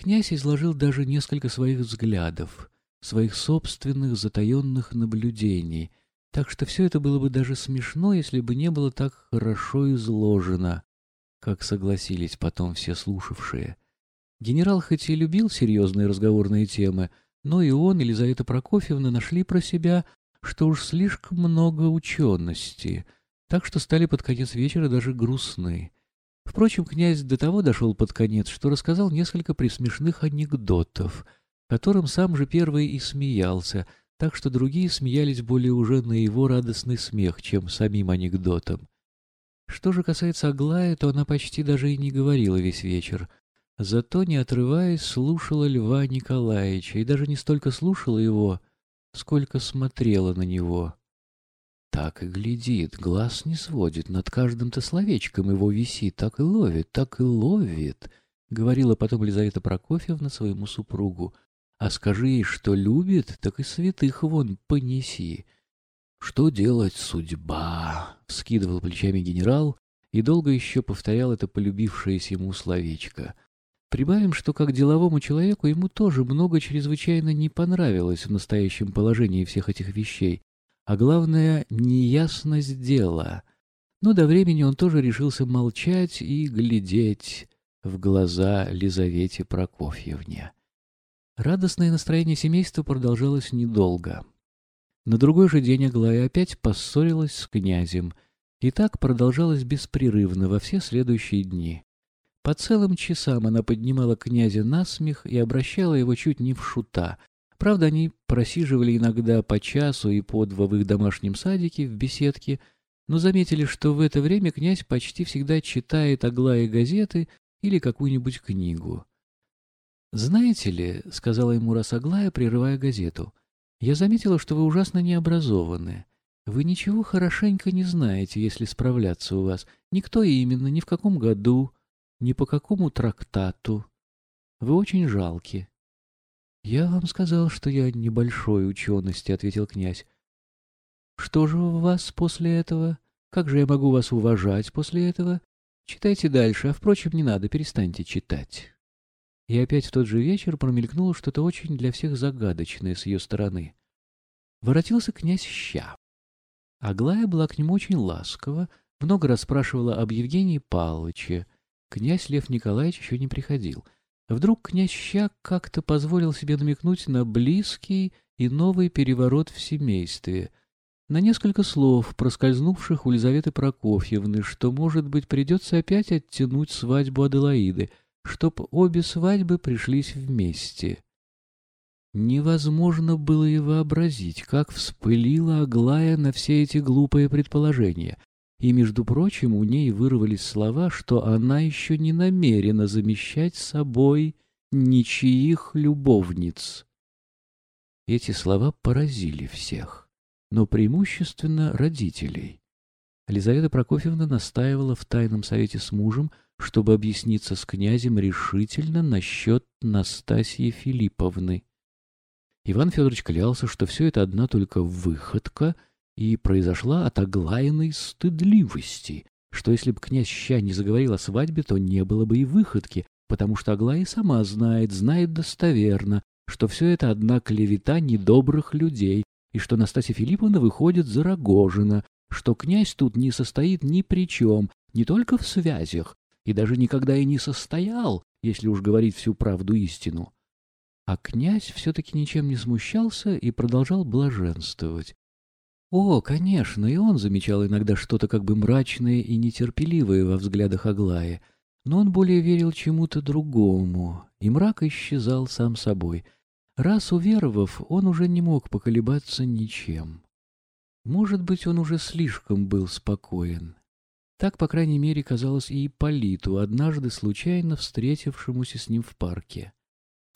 Князь изложил даже несколько своих взглядов, своих собственных затаенных наблюдений, так что все это было бы даже смешно, если бы не было так хорошо изложено, как согласились потом все слушавшие. Генерал хоть и любил серьезные разговорные темы, но и он, и Елизавета Прокофьевна нашли про себя, что уж слишком много учености, так что стали под конец вечера даже грустны. Впрочем, князь до того дошел под конец, что рассказал несколько присмешных анекдотов, которым сам же первый и смеялся, так что другие смеялись более уже на его радостный смех, чем самим анекдотом. Что же касается Аглаи, то она почти даже и не говорила весь вечер — Зато, не отрываясь, слушала Льва Николаевича, и даже не столько слушала его, сколько смотрела на него. Так и глядит, глаз не сводит, над каждым-то словечком его висит, так и ловит, так и ловит, — говорила потом Елизавета Прокофьевна своему супругу. А скажи ей, что любит, так и святых вон понеси. Что делать, судьба? — вскидывал плечами генерал и долго еще повторял это полюбившееся ему словечко — Прибавим, что как деловому человеку ему тоже много чрезвычайно не понравилось в настоящем положении всех этих вещей, а главное — неясность дела. Но до времени он тоже решился молчать и глядеть в глаза Лизавете Прокофьевне. Радостное настроение семейства продолжалось недолго. На другой же день Аглая опять поссорилась с князем, и так продолжалось беспрерывно во все следующие дни. По целым часам она поднимала князя на смех и обращала его чуть не в шута. Правда, они просиживали иногда по часу и по два в их домашнем садике, в беседке, но заметили, что в это время князь почти всегда читает Аглае газеты или какую-нибудь книгу. «Знаете ли, — сказала ему раз Аглая, прерывая газету, — я заметила, что вы ужасно необразованы. Вы ничего хорошенько не знаете, если справляться у вас. Никто именно, ни в каком году, ни по какому трактату. Вы очень жалки. — Я вам сказал, что я небольшой учености, — ответил князь. — Что же у вас после этого? Как же я могу вас уважать после этого? Читайте дальше, а, впрочем, не надо, перестаньте читать. И опять в тот же вечер промелькнуло что-то очень для всех загадочное с ее стороны. Воротился князь Ща. Аглая была к нему очень ласкова, много расспрашивала об Евгении Павловиче, Князь Лев Николаевич еще не приходил. Вдруг князь Щак как-то позволил себе намекнуть на близкий и новый переворот в семействе, на несколько слов, проскользнувших у Лизаветы Прокофьевны, что, может быть, придется опять оттянуть свадьбу Аделаиды, чтоб обе свадьбы пришлись вместе. Невозможно было и вообразить, как вспылила Аглая на все эти глупые предположения — и, между прочим, у ней вырвались слова, что она еще не намерена замещать собой ничьих любовниц. Эти слова поразили всех, но преимущественно родителей. Елизавета Прокофьевна настаивала в тайном совете с мужем, чтобы объясниться с князем решительно насчет Настасьи Филипповны. Иван Федорович клялся, что все это одна только выходка — и произошла от Аглаиной стыдливости, что если бы князь Ща не заговорил о свадьбе, то не было бы и выходки, потому что Аглая сама знает, знает достоверно, что все это одна клевета недобрых людей, и что Настасья Филипповна выходит за Рогожина, что князь тут не состоит ни при чем, не только в связях, и даже никогда и не состоял, если уж говорить всю правду истину. А князь все-таки ничем не смущался и продолжал блаженствовать. О, конечно, и он замечал иногда что-то как бы мрачное и нетерпеливое во взглядах Аглаи, но он более верил чему-то другому, и мрак исчезал сам собой. Раз уверовав, он уже не мог поколебаться ничем. Может быть, он уже слишком был спокоен. Так, по крайней мере, казалось и Ипполиту, однажды случайно встретившемуся с ним в парке.